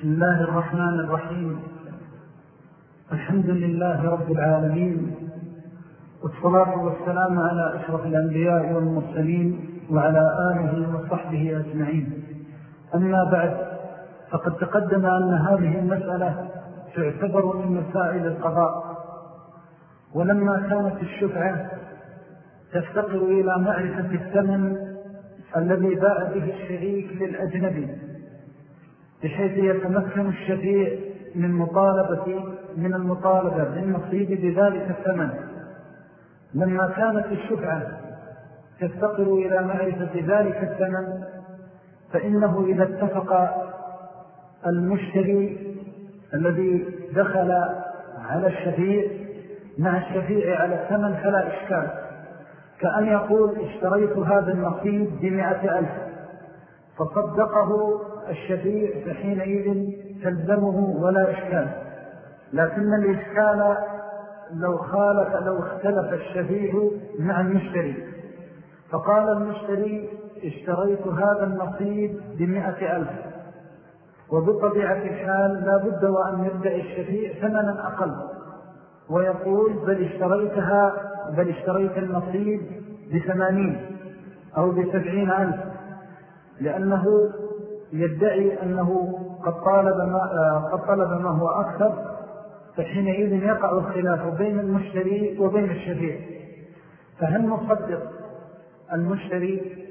بسم الله الرحمن الرحيم. الحمد لله رب العالمين والصلاة والسلام على أشرف الأنبياء والمرسلين وعلى آله وصحبه أجمعين. أما بعد فقد تقدم أن هذه المسألة تعتبر من مسائل القضاء. ولما كانت الشفعة تفتقر إلى معرفة الثمن الذي باع به الشريك للأجنبي بحيث يتمكن الشفيع من مطالبة من المطالبة بالنصيب بذلك الثمن. لما كانت الشفعة تفتقر إلى معرفة ذلك الثمن فإنه إذا اتفق المشتري الذي دخل على الشفيع مع الشفيع على الثمن فلا إشكال. كأن يقول اشتريت هذا النصيب بمئة ألف فصدقه الشفيع فحينئذ تلزمه ولا إشكال. لكن الإشكال لو خالف لو اختلف الشفيع مع المشتري. فقال المشتري اشتريت هذا النصيب بمئة ألف. وبطبيعة الحال لا بد وأن يبدأ الشفيع ثمنا أقل. ويقول بل اشتريتها بل اشتريت النصيب بثمانين أو بسبعين ألف. لأنه يدعي أنه قد طالب ما, قد طلب ما هو أكثر فحينئذ يقع الخلاف بين المشتري وبين الشفيع فهل نصدق المشتري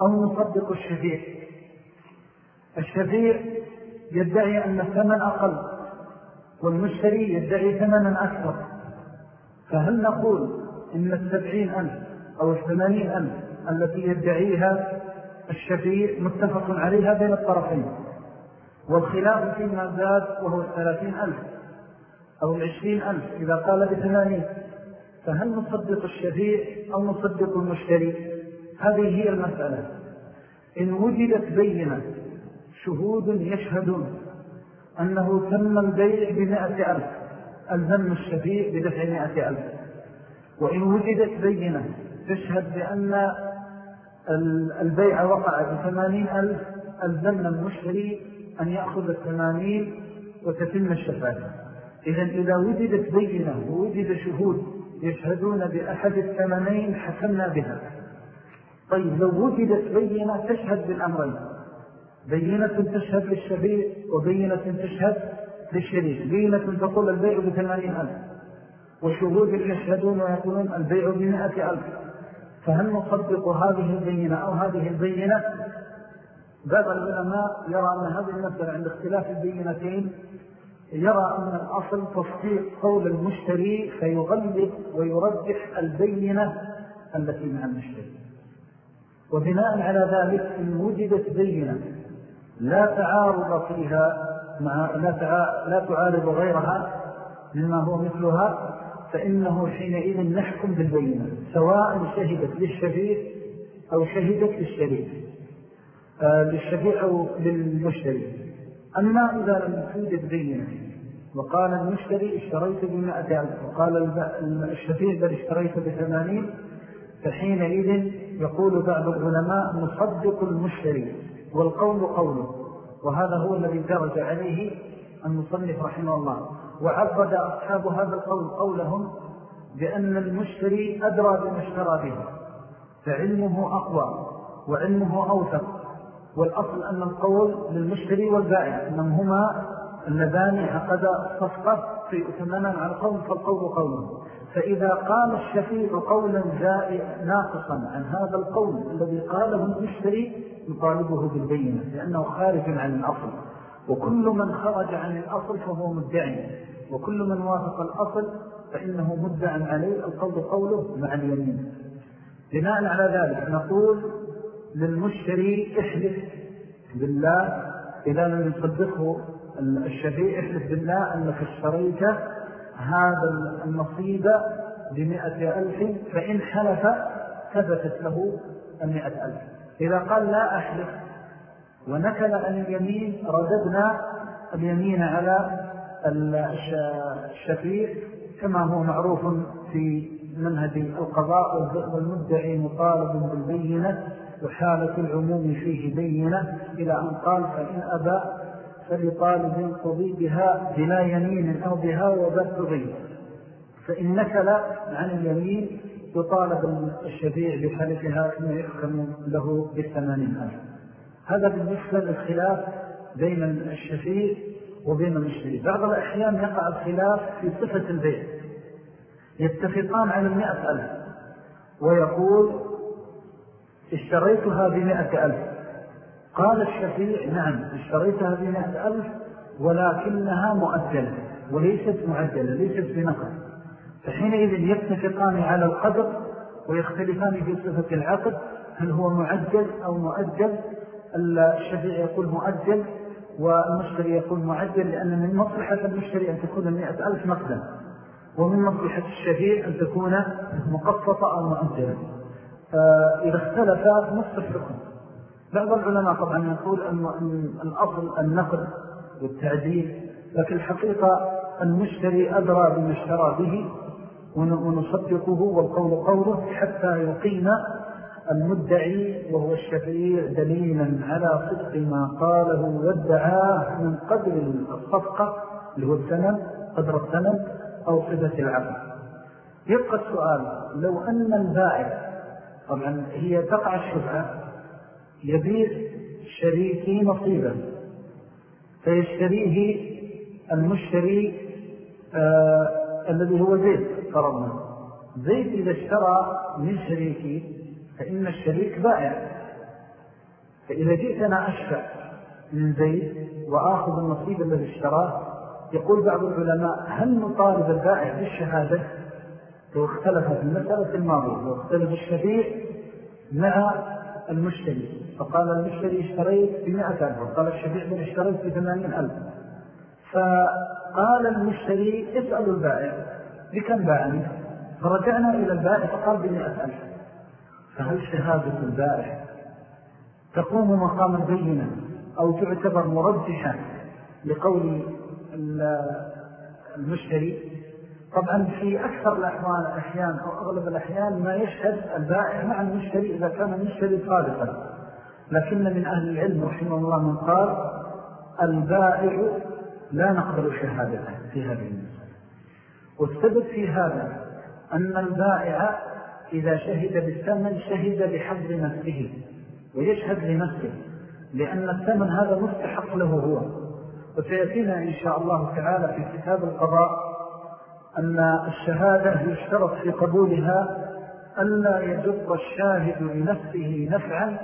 أو نصدق الشفيع الشفيع يدعي أن الثمن أقل والمشتري يدعي ثمنا أكثر. فهل نقول إن السبعين ألف أو الثمانين ألف التي يدعيها الشفيع متفق عليها بين الطرفين. والخلاف فيما زاد وهو الثلاثين ألف أو العشرين ألف إذا قال بثمانين. فهل نصدق الشفيع أو نصدق المشتري؟ هذه هي المسألة. إن وجدت بينة شهود يشهدون أنه تم البيع بمائة ألف الزم الشفيع بدفع مائة ألف. وإن وجدت بينة تشهد بأن البيع وقع بثمانين ألف الزم المشتري أن يأخذ الثمانين وتتم الشفاة إذن إذا وجدت بينة ووجد شهود يشهدون بأحد الثمنين حكمنا بها. طيب لو وجدت بينة تشهد بالأمرين. بينة تشهد للشبيع وبينة تشهد للشريك. بينة تقول البيع بثمانين ألف. وشهود يشهدون ويقولون البيع بمئة ألف. فهل نصدق هذه البينة أو هذه البينة بعض العلماء يرى أن هذه المسألة عند اختلاف البينتين يرى أن الأصل تصديق قول المشتري فيغلب ويرجح البينة التي مع المشتري وبناء على ذلك إن وجدت بينة لا تعارض فيها مع لا. لا تعارض غيرها مما هو مثلها فإنه حينئذ نحكم بالبينة سواء شهدت للشفيع أو شهدت للشريك آه للشفيع أو للمشتري. أما إذا لم توجد بينة وقال المشتري اشتريت بمائة ألف وقال الشفيع بل اشتريت بثمانين فحينئذ يقول بعض العلماء نصدق المشتري والقول قوله وهذا هو الذي درج عليه المصنف رحمه الله. وعبد أصحاب هذا القول قولهم بأن المشتري أدرى بما اشترى به فعلمه أقوى وعلمه أوثق والأصل أن القول للمشتري والبائع أنهما اللذان عقد صفقة في أثمنا على قول فالقول قوله. فإذا قال الشفيع قولا ناقصا عن هذا القول الذي قاله المشتري يطالبه بالبينة لأنه خارج عن الأصل. وكل من خرج عن الأصل فهو مدعي وكل من وافق الأصل فإنه مدعا عليه القول قوله مع اليمين. بناء على ذلك نقول للمشتري احلف بالله إذا لم يصدقه الشفيع احلف بالله أنك اشتريت هذا النصيب بمئة ألف فإن حلف ثبتت له المئة ألف. إذا قال لا أحلف ونكل عن اليمين رددنا اليمين على الشفيع كما هو معروف في منهج القضاء والمدعي مطالب بالبينة وحالة العموم فيه بينة إلى أن قال فإن أبى فلطالب قضي بها بلا يمين أو بها وبل تضي فإن نكل عن اليمين يطالب الشفيع بحلفها ثم يحكم له بالثمانين ألف هذا بالنسبة للخلاف بين الشفيع وبين المشتري بعض الأحيان يقع الخلاف في صفة البيع. يتفقان على المئة ألف. ويقول اشتريتها بمئة ألف. قال الشفيع نعم اشتريتها بمئة ألف ولكنها مؤجلة وليست معجلة ليست بنقل فحينئذ يتفقان على القدر ويختلفان في صفة العقد هل هو معجل أو مؤجل. الشفيع يقول مؤجل والمشتري يقول معجل لأن من مصلحة المشتري أن تكون المئة ألف نقدا ومن مصلحة الشفيع أن تكون مقصطة أو مؤجلة. إذا اختلف نصف الحكم. بعض العلماء طبعا يقول أن الأصل النقد والتعديل لكن الحقيقة المشتري أدرى بما اشترى به ونصدقه والقول قوله حتى يقيم المدعي وهو الشفيع دليلا على صدق ما قاله وادعاه من قدر الصفقة اللي هو الثمن قدر الثمن أو صفة العقل يبقى السؤال لو أن البائع طبعا هي تقع الشفعة يبيع شريكي نصيبا فيشتريه المشتري آه الذي هو زيد فرضنا زيد إذا اشترى من شريكي فإن الشريك بائع. فإذا جئتنا أشفع من زيد وآخذ النصيب الذي اشتراه يقول بعض العلماء هل نطالب البائع بالشهادة؟ لو اختلف في المسألة الماضية لو اختلف الشفيع مع المشتري. فقال المشتري اشتريت بمئة ألف. وقال الشفيع بل اشتريت بثمانين ألف. فقال المشتري اسألوا البائع. بكم باعني فرجعنا إلى البائع فقال بمئة ألف. فهل شهادة البائع تقوم مقام البينة أو تعتبر مرجحة لقول المشتري؟ طبعا في أكثر الأحوال الأحيان أو أغلب الأحيان ما يشهد البائع مع المشتري إذا كان المشتري صادقا. لكن من أهل العلم رحمه الله من قال البائع لا نقبل شهادته في هذه المسألة والسبب في هذا أن البائع إذا شهد بالثمن شهد بحظ نفسه ويشهد لنفسه لأن الثمن هذا مستحق له هو. وسيأتينا إن شاء الله تعالى في كتاب القضاء أن الشهادة يشترط في قبولها ألا يجر الشاهد لنفسه نفعا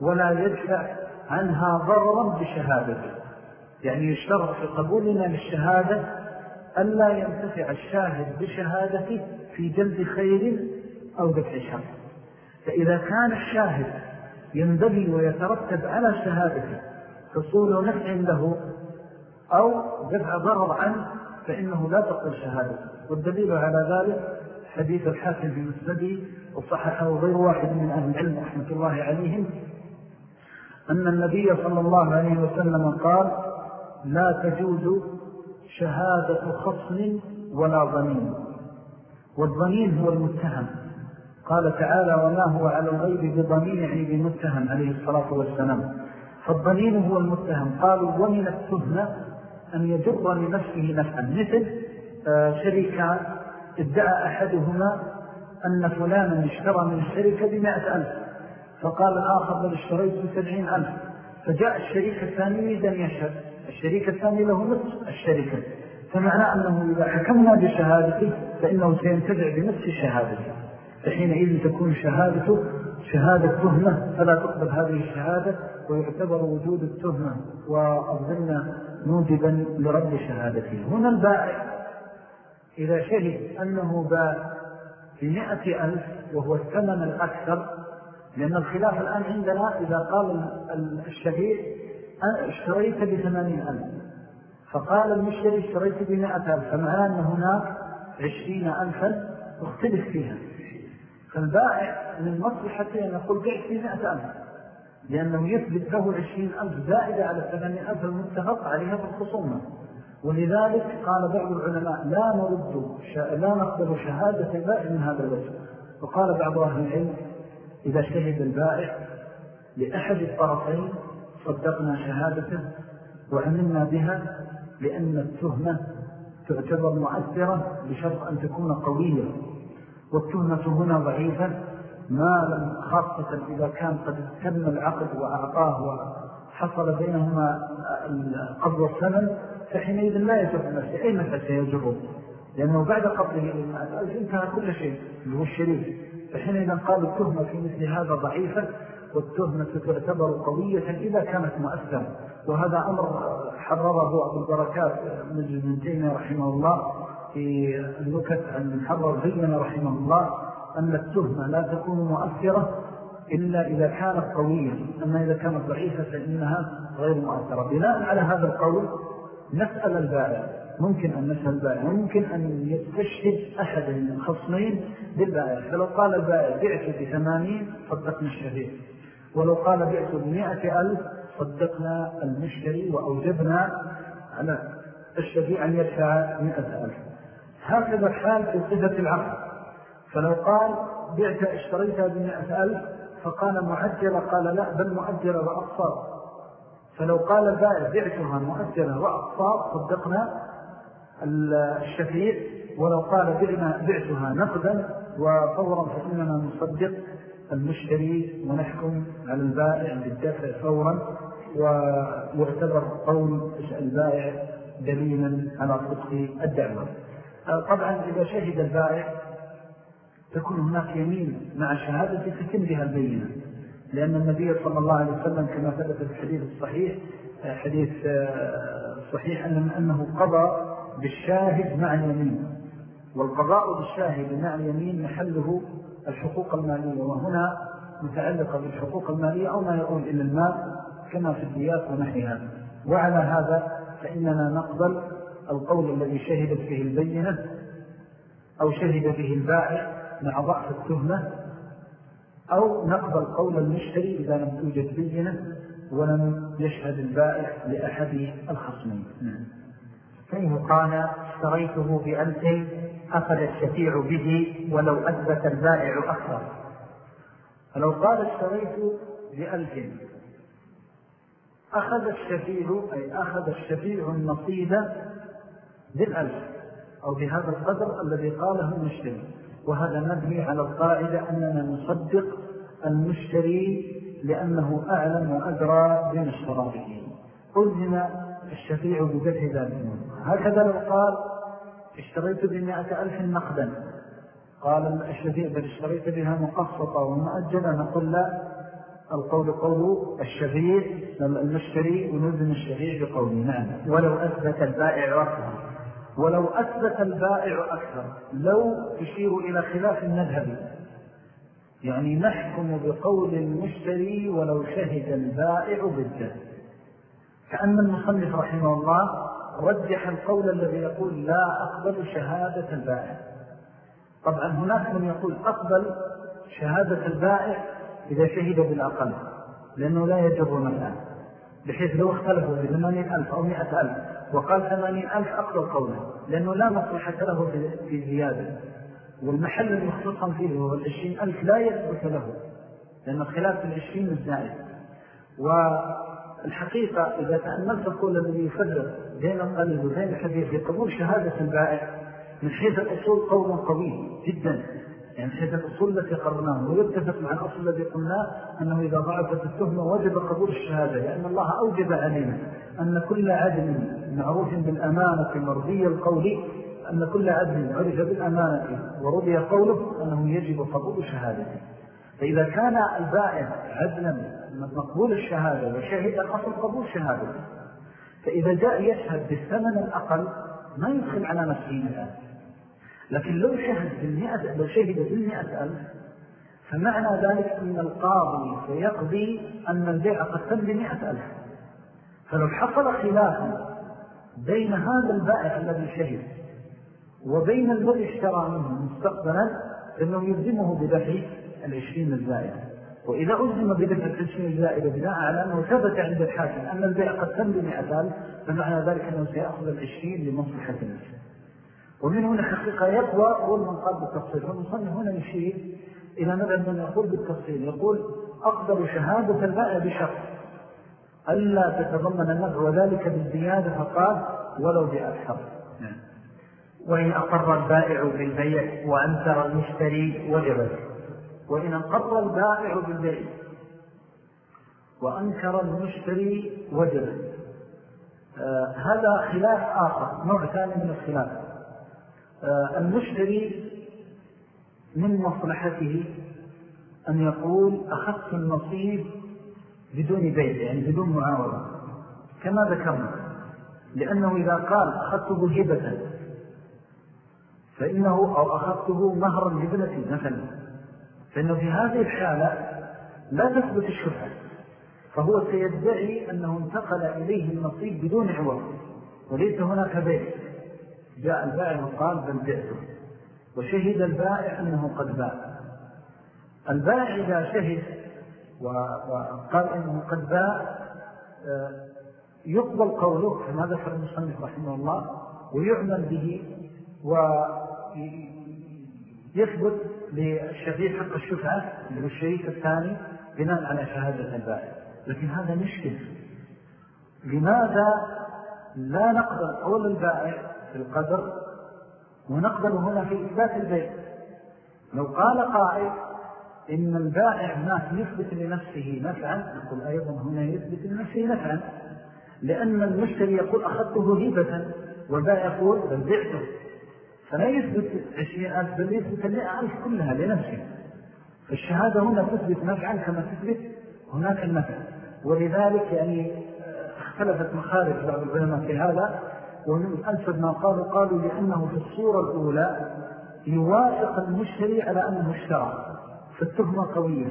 ولا يدفع عنها ضررا بشهادته. يعني يشترط في قبولنا للشهادة ألا ينتفع الشاهد بشهادته في جلد خير أو دفع شر فإذا كان الشاهد ينبغي ويترتب على شهادته حصول نفع له أو دفع ضرر عنه فإنه لا تقبل شهادته. والدليل على ذلك حديث الحاكم في مسنده وصححه غير واحد من أهل العلم رحمة الله عليهم أن النبي صلى الله عليه وسلم قال لا تجوز شهادة خصم ولا ظنين والظنين هو المتهم. قال تعالى وما هو على الغيب بضمين يعني بمتهم عليه الصلاة والسلام. فالضمين هو المتهم. قالوا ومن التهمة أن يجر لنفسه نفعا مثل آه، شريكان ادعى أحدهما أن فلانا اشترى من الشركة بمائة ألف. فقال الآخر بل اشتريت بسبعين ألف. فجاء الشريك الثاني يريد يشهد. الشريك الثاني له نصف الشركة. فمعنى أنه إذا حكمنا بشهادته فإنه سينتبع بنفس شهادته. فحينئذ تكون شهادته شهادة تهمة فلا تقبل هذه الشهادة ويعتبر وجود التهمة وأظن موجبا لرد شهادته. هنا البائع إذا شهد أنه باع بمئة ألف وهو الثمن الأكثر لأن الخلاف الآن عندنا إذا قال الشهيد اشتريت بثمانين ألف. فقال المشتري اشتريت بمئة ألف. فمعنى أن هناك عشرين ألفا أختلف فيها. فالبائع من مصلحته أن يقول في مئة ألف. لأنه يثبت له عشرين ألف زائدة على الثمانين ألف المتفق عليها في الخصومة. ولذلك قال بعض العلماء لا نرد لا نقبل شهادة البائع من هذا الوجه. وقال بعض أهل العلم إذا شهد البائع لأحد الطرفين صدقنا شهادته وعملنا بها لأن التهمة تعتبر مؤثرة بشرط أن تكون قوية. والتهمة هنا ضعيفة ما لم خاصة إذا كان قد تم العقد وأعطاه وحصل بينهما قبض الثمن فحينئذ لا يجب نفسه أي متى سيجبه لأنه بعد قبضه انتهى كل شيء اللي هو الشريف فحينئذ قال التهمة في مثل هذا ضعيفة والتهمة تعتبر قوية إذا كانت مؤثرة. وهذا أمر حرره أبو البركات مجد من تيمية رحمه الله. في النكت عن حرر زينا رحمه الله أن التهمة لا تكون مؤثرة إلا إذا كانت قوية أما إذا كانت ضعيفة فإنها غير مؤثرة. بناء على هذا القول نسأل البائع ممكن أن نسأل البائع ممكن أن يستشهد أحد من الخصمين بالبائع فلو قال البائع بعت بثمانين صدقنا الشهيد. ولو قال بعت بمئة ألف صدقنا المشتري وأوجبنا على الشفيع أن يدفع مئة ألف. هكذا الحال في صفة العقد فلو قال بعت اشتريتها بمئة ألف فقال معجلة قال لا بل مؤجرة وأقصار فلو قال البائع بعتها مؤجلة وأقصار صدقنا الشفيع. ولو قال بعتها نقدا وفورا فإننا نصدق المشتري ونحكم على البائع بالدفع فورا. ويعتبر قول البائع دليلا على صدق الدعوة. طبعا إذا شهد البائع تكون هناك يمين مع شهادة تتم بها البينة. لأن النبي صلى الله عليه وسلم كما ثبت في الحديث الصحيح حديث صحيح أنه قضى بالشاهد مع اليمين. والقضاء بالشاهد مع اليمين محله الحقوق المالية. وهنا متعلقة بالحقوق المالية أو ما يقول إلى المال كما في الديات ونحيها وعلى هذا فإننا نقبل القول الذي شهدت فيه البينة أو شهد فيه البائع مع ضعف التهمة أو نقبل قول المشتري إذا لم توجد بينة ولم يشهد البائع لأحد الخصمين نعم. فإن قال اشتريته بألف أخذ الشفيع به ولو أثبت البائع أكثر فلو قال اشتريت بألف أخذ الشفيع أي أخذ الشفيع النصيب بالألف أو بهذا القدر الذي قاله المشتري. وهذا مبني على القاعدة أننا نصدق المشتري لأنه أعلم وأدرى اشترى به ألزم الشفيع بدفع ذلك هكذا لو قال اشتريت بمئة ألف نقدا. قال الشفيع بل اشتريت بها مقصطة ومؤجلة. نقول لا. القول قول الشفيع المشتري ونلزم الشفيع بقوله. نعم. ولو أثبت البائع أكثر ولو أثبت البائع أكثر لو تشير إلى خلاف المذهبي يعني نحكم بقول المشتري ولو شهد البائع بالجهد كأن المصنف رحمه الله رجح القول الذي يقول لا أقبل شهادة البائع. طبعا هناك من يقول أقبل شهادة البائع إذا شهد بالأقل لأنه لا يجر نفعه بحيث لو اختلفوا بثمانين ألف أو مئة ألف. وقال ثمانين ألف أقبل قوله لأنه لا مصلحة له في زيادة. والمحل المخصوصا فيه هو العشرين ألف لا يثبت له لأن خلاف العشرين الزائد. والحقيقة إذا تأملت القول الذي يفرق بين القلب وبين الحديث يقبول شهادة البائع من حيث الأصول قول قوي جدا. يعني حيث الأصول التي قرناه ويتفق مع الأصل الذي قلناه أنه إذا ضعفت التهمة وجب قبول الشهادة لأن الله أوجب علينا أن كل عدل معروف بالأمانة مرضي القول أن كل عدل عرف بالأمانة ورضي قوله أنه يجب قبول شهادته. فإذا كان البائع عدلا مقبول الشهادة وشهد الأصل قبول شهادته فإذا جاء يشهد بالثمن الأقل ما يدخل على نفسه الآن. لكن لو شهد بالمئة لو شهد بالمئة ألف فمعنى ذلك أن القاضي سيقضي أن البيع قد تم بمئة ألف. فلو حصل خلافا بين هذا البائع الذي شهد وبين الذي اشترى منه مستقبلا فإنه يلزمه بدفع العشرين الزائدة. وإذا ألزم بدفع العشرين الزائدة بناء على أنه ثبت عند الحاكم أن البيع قد تم بمئة ألف فمعنى ذلك أنه سيأخذ العشرين لمصلحة النفس. ومن هنا حقيقة يقوى قال بالتفصيل. فالمصنف هنا يشير إلى مدى من يقول بالتفصيل. يقول أقدر شهادة البائع بشرط ألا تتضمن النفع وذلك بالزيادة فقال ولو بأكثر نعم. وإن أقر البائع بالبيع وأنكر المشتري وجبت وإن أقر البائع بالبيع وأنكر المشتري وجبت آه هذا خلاف آخر نوع ثاني من الخلاف. المشتري من مصلحته أن يقول أخذت النصيب بدون بيع يعني بدون معاوضة كما ذكرنا لأنه إذا قال أخذته هبة فإنه أو أخذته مهرا لابنتي مثلا فإنه في هذه الحالة لا تثبت الشفعة فهو سيدعي أنه انتقل إليه النصيب بدون عوض وليس هناك بيع. جاء البائع وقال بل بعته وشهد البائع أنه قد باع. البائع إذا شهد وقال إنه قد باع آه، يقبل قوله كما ذكر المصنف رحمه الله ويعمل به ويثبت للشفيع حق الشفعة للشريك الثاني بناء على شهادة البائع. لكن هذا مشكل. لماذا لا نقبل قول البائع في القدر ونقبل هنا في إثبات البيع لو قال قائل إن البائع ما يثبت لنفسه نفعا نقول أيضا هنا يثبت لنفسه نفعا لأن المشتري يقول أخذته هبة والبائع يقول بل بعته. فلا يثبت عشرين ألف بل يثبت المئة كلها لنفسه. فالشهادة هنا تثبت نفعا كما تثبت هناك النفع. ولذلك يعني اختلفت مخارج بعض العلماء في هذا. ومن أنسب ما قالوا قالوا لأنه في الصورة الأولى يوافق المشتري على أنه اشترى فالتهمة قوية.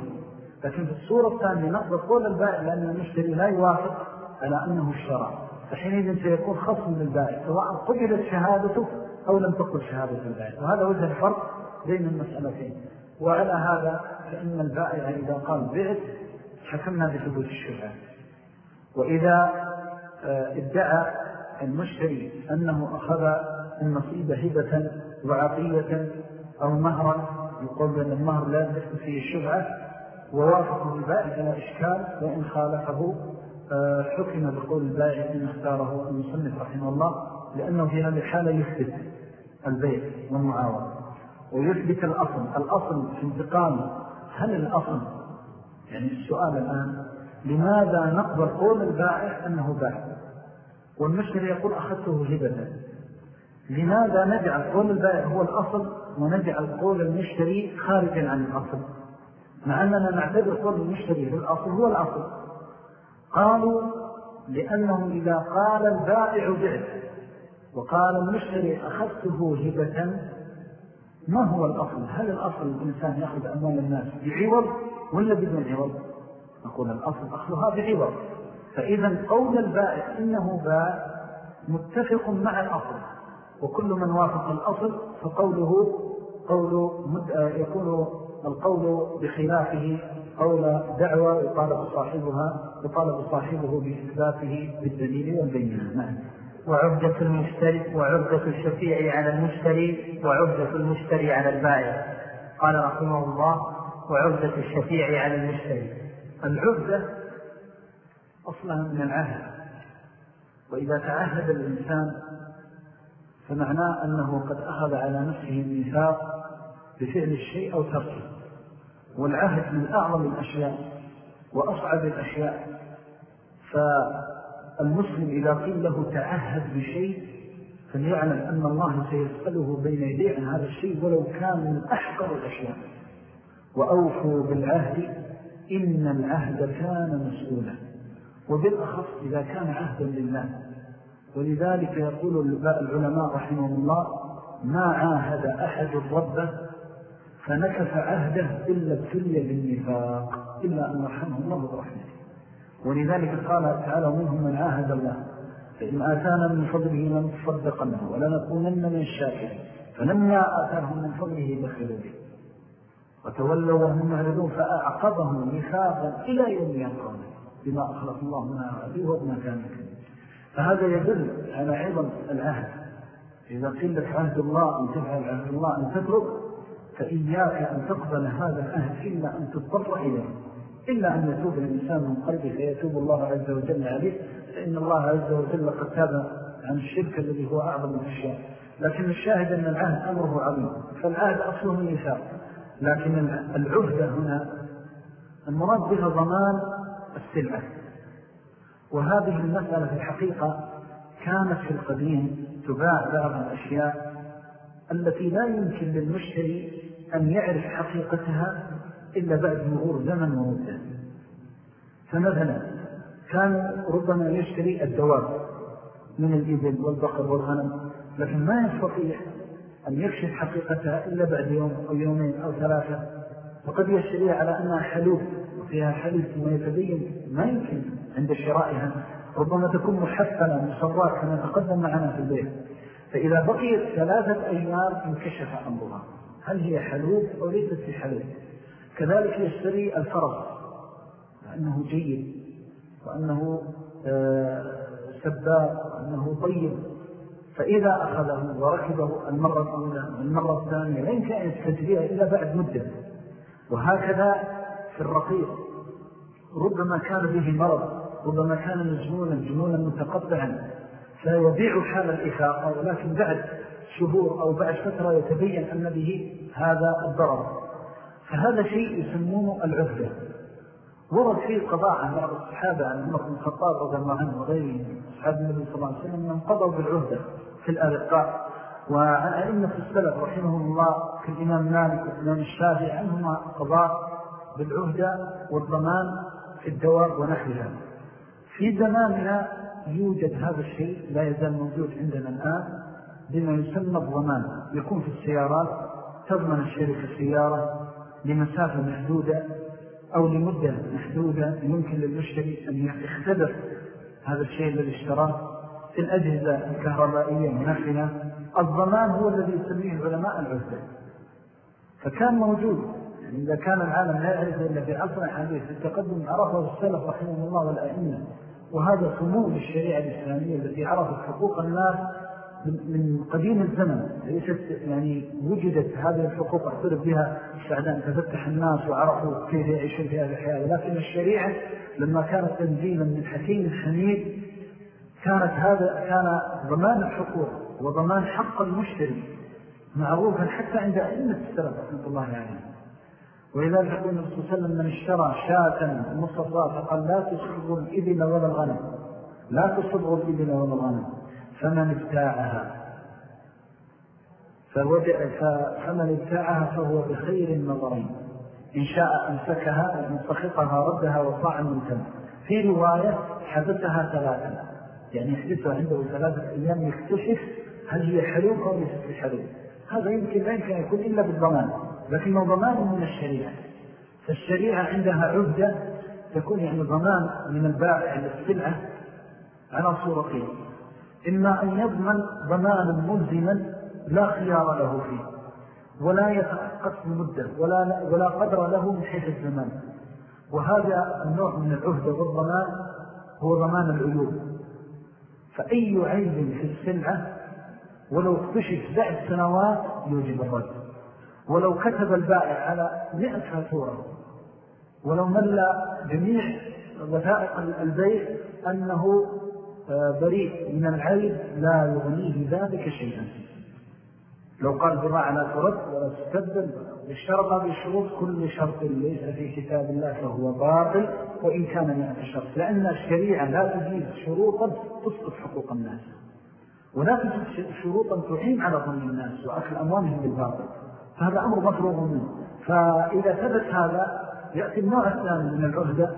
لكن في الصورة الثانية نقض قول البائع لأن المشتري لا يوافق على أنه اشترى فحينئذ سيكون خصم للبائع سواء قبلت شهادته أو لم تقل شهادة البائع. وهذا وجه الفرق بين المسألتين. وعلى هذا فإن البائع إذا قال بعت حكمنا بثبوت الشفاء وإذا آه، ادعى المشتري أنه أخذ النصيب هبة وعطية أو مهرا يقول بأن المهر لا يثبت فيه الشفعة ووافقه البائع على إشكال وإن خالفه آه، حكم بقول البائع إن اختاره المصنف رحمه الله لأنه في هذه الحالة يثبت البيع والمعاوضة ويثبت الأصل. الأصل في انتقام هل الأصل؟ يعني السؤال الآن لماذا نقبل قول البائع أنه باع؟ والمشتري يقول أخذته هبة. لماذا نجعل قول البائع هو الأصل ونجعل قول المشتري خارجا عن الأصل؟ مع أننا نعتبر قول المشتري في الأصل هو الأصل. قالوا لأنه إذا قال البائع بعت وقال المشتري أخذته هبة ما هو الأصل؟ هل الأصل الإنسان يأخذ أموال الناس بعوض ولا بدون عوض؟ نقول الأصل أخذها بعوض. فإذا قول البائع إنه باع متفق مع الأصل وكل من وافق الأصل فقوله قول يكون القول بخلافه قول دعوة يطالب صاحبها يطالب صاحبه بإثباته بالدليل والبينة. نعم. وعبدة المشتري وعبدة الشفيع على المشتري وعبدة المشتري على البائع. قال رحمه الله وعبدة الشفيع على المشتري. العبدة أصلها من العهد. وإذا تعهد الإنسان فمعناه أنه قد أخذ على نفسه الميثاق بفعل الشيء أو تركه. والعهد من أعظم الأشياء وأصعب الأشياء. فالمسلم إذا قيل له تعهد بشيء فليعلم أن الله سيسأله بين يديه عن هذا الشيء ولو كان من أحقر الأشياء. وأوفوا بالعهد إن العهد كان مسؤولا. وبالأخص إذا كان عهدا لله. ولذلك يقول العلماء رحمه الله ما عاهد أحد ربه فنكف عهده إلا ابتلي بالنفاق إلا أن رحمه الله برحمته. ولذلك قال تعالى منهم من عاهد الله فإن آتانا من فضله لنتصدقنه ولنكونن من الشاكرين فلما آتاهم من فضله دخلوا به. وتولوا وهم معرضون فأعقبهم نفاقا إلى يوم يلقونه بما أخلق الله منها وعديه وما كان كذلك فهذا يدل على عظم العهد. إذا لك عهد الله أن تفعل عهد الله أن تترك فإياك أن تقبل هذا العهد إلا أن تضطر إليه. إلا أن يتوب الإنسان من قلبه فيتوب الله عز وجل عليه. فإن الله عز وجل قد تاب عن الشرك الذي هو أعظم الأشياء لكن الشاهد أن العهد أمره عظيم. فالعهد أصله ميثاق لكن العهدة هنا المراد بها ضمان السلعة. وهذه المسألة في الحقيقة كانت في القديم تباع بعض الأشياء التي لا يمكن للمشتري أن يعرف حقيقتها إلا بعد مرور زمن ومدة. فمثلا كان ربما يشتري الدواب من الإبل والبقر والغنم لكن ما يستطيع أن يكشف حقيقتها إلا بعد يوم أو يومين أو ثلاثة وقد يشتريها على أنها حلوب. وفيها حليب ثم يتبين ما يمكن عند شرائها ربما تكون محفلة مصرات كما تقدم معنا في البيت. فإذا بقيت ثلاثة أيام انكشف أمرها. هل هي حلوب أو ليست في حلوب كذلك يشتري الفرس لأنه جيد وأنه آه، سباب وأنه طيب. فإذا أخذه وركبه المرة الأولى والمرة الثانية لا يمكن أن يستجريها إلا بعد مدة. وهكذا في الرقيق. ربما كان به مرض ربما كان مجنونا جنونا متقطعا. فيبيع حال الإفاقة ولكن بعد شهور أو بعد فترة يتبين أن به هذا الضرر. فهذا شيء يسمونه العهدة ورد فيه قضاء عن بعض الصحابة عن عمر بن الخطاب رضي الله عنه وغيره أصحاب النبي صلى الله عليه وسلم من قضوا في الأرقاء. وعن أئمة السلف رحمهم الله كالإمام مالك والإمام الشافعي عنهما قضاء بالعهدة والضمان في الدواب ونحوها. في زماننا يوجد هذا الشيء لا يزال موجود عندنا الآن بما يسمى الضمان. يكون في السيارات تضمن الشركة السيارة لمسافة محدودة أو لمدة محدودة يمكن للمشتري أن يختبر هذا الشيء الذي اشتراه في الأجهزة الكهربائية ونحنها الضمان هو الذي يسميه العلماء العزة. فكان موجود إذا كان العالم لا يعرف إلا في عصر حديث التقدم عرفه السلف رحمه الله والأئمة. وهذا سمو للشريعة الإسلامية التي عرفت حقوق الناس من قديم الزمن. ليست يعني وجدت هذه الحقوق أعترف بها بعد أن تفتح الناس وعرفوا كيف يعيشون في هذه الحياة. ولكن الشريعة لما كانت تنزيلا من حكيم حميد كانت هذا كان ضمان الحقوق وضمان حق المشتري معروفا حتى عند أئمة السلف رحمة الله عليه ولذلك يقول النبي صلى الله عليه وسلم من اشترى شاة مصرات فقال لا تصبغوا الإبل ولا الغنم. لا تصبغوا الإبل ولا الغنم. فمن ابتاعها. فمن ابتاعها فهو بخير النظرين إن شاء أمسكها وإن سخطها ردها وصاع من تم في رواية حدثها ثلاثة. يعني يحدثها عنده ثلاثة أيام يكتشف هل هي حلوب أو ليست بحلوب هذا يمكن لا يمكن أن يكون إلا بالضمان. لكنه ضمان من الشريعة فالشريعة عندها عهدة تكون يعني ضمان من البائع للسلعة على صورتين إما أن يضمن ضمانا ملزما لا خيار له فيه ولا يتأقف المدة ولا, ولا قدر له من حيث الزمان. وهذا النوع من العهدة والضمان هو ضمان العيوب. فأي عيب في السلعة ولو اكتشف بعد سنوات يوجب الرد. ولو كتب البائع على مئة فاتورة ولو مل جميع وثائق البيع أنه آه، بريء من العيب لا يغنيه ذلك شيئا. لو قال بضاعة لا ترد ولا تستبدل الشرط بشروط كل شرط ليس في كتاب الله فهو باطل وإن كان مئة شرط. لأن الشريعة لا تجيز شروطا تسقط حقوق الناس ولا تجيز شروطا تعين على ظن الناس وأكل أموالهم بالباطل. فهذا أمر مفروض منه. فإذا ثبت هذا يأتي النوع الثاني من العهدة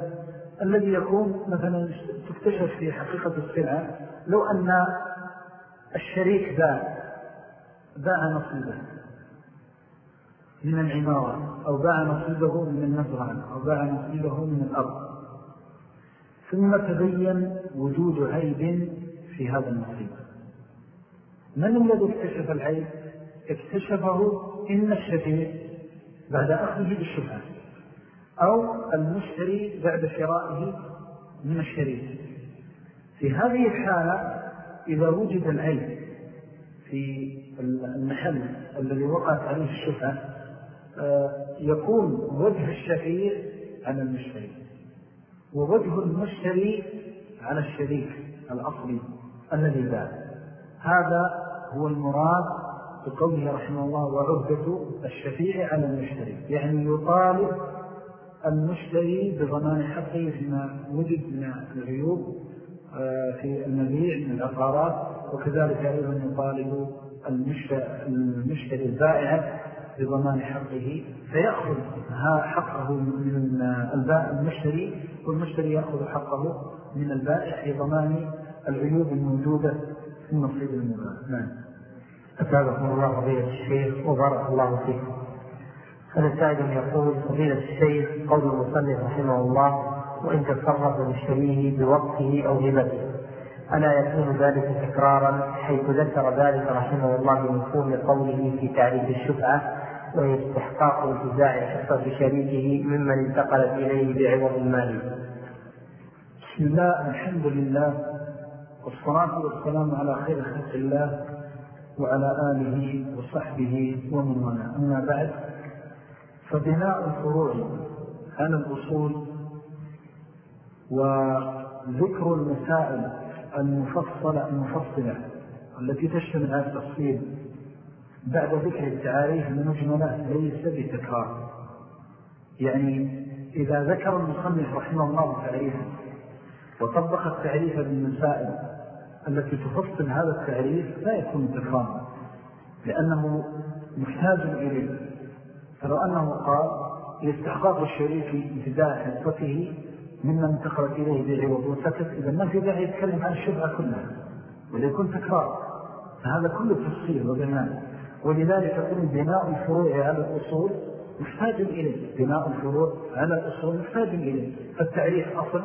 الذي يكون مثلا تكتشف في حقيقة السلعة لو أن الشريك باع باع نصيبه من العمارة أو باع نصيبه من المزرعة أو باع نصيبه من الأرض. ثم تبين وجود عيب في هذا النصيب. من الذي اكتشف العيب؟ اكتشفه إن الشفيع بعد أخذه بالشفعة أو المشتري بعد شرائه من الشريك في هذه الحالة إذا وجد العيب في المحل الذي وقعت عليه الشفعة آه، يكون وجه الشفيع على المشتري ووجه المشتري على الشريك الأصلي الذي باع. هذا هو المراد بقوله رحمه الله وعهدة الشفيع على المشتري. يعني يطالب المشتري بضمان حقه فيما وجد من العيوب آه، في المبيع من العقارات وكذلك أيضا يطالب المشتري البائع بضمان حقه. فيأخذ حقه من المشتري والمشتري يأخذ حقه من البائع في ضمان العيوب الموجودة في النصيب المباع أتابكم الله فضيلة الشيخ وبارك الله فيكم. هذا سائل يقول فضيلة الشيخ قول المصنف رحمه الله وإن تصرف بشريه بوقته أو هبته ألا يكون ذلك تكرارا؟ حيث ذكر ذلك رحمه الله بمفهوم قوله في تعريف الشفعة وهي استحقاق انتزاع حصة شريكه ممن انتقلت إليه بعوض مالي بسم الله الحمد لله والصلاة والسلام على خير خلق الله وعلى آله وصحبه ومن والاه. أما بعد فبناء الفروع على الأصول وذكر المسائل المفصلة المفصلة التي تشتمل على التفصيل بعد ذكر التعاريف المجملة ليس بتكرار. يعني إذا ذكر المصنف رحمه الله تعريفا وطبق التعريف بالمسائل التي تفصل هذا التعريف لا يكون تكرارا لأنه محتاج إليه. فلو أنه قال لاستحقاق الشريك ابتداء حصته مما انتقلت إليه بعوض وسكت إذا ما في داعي يتكلم عن الشبعة كلها وليكون تكرار فهذا كله تفصيل وبناء. ولذلك يقول بناء الفروع على الأصول محتاج إليه. بناء الفروع على الأصول محتاج إليه. فالتعريف أصل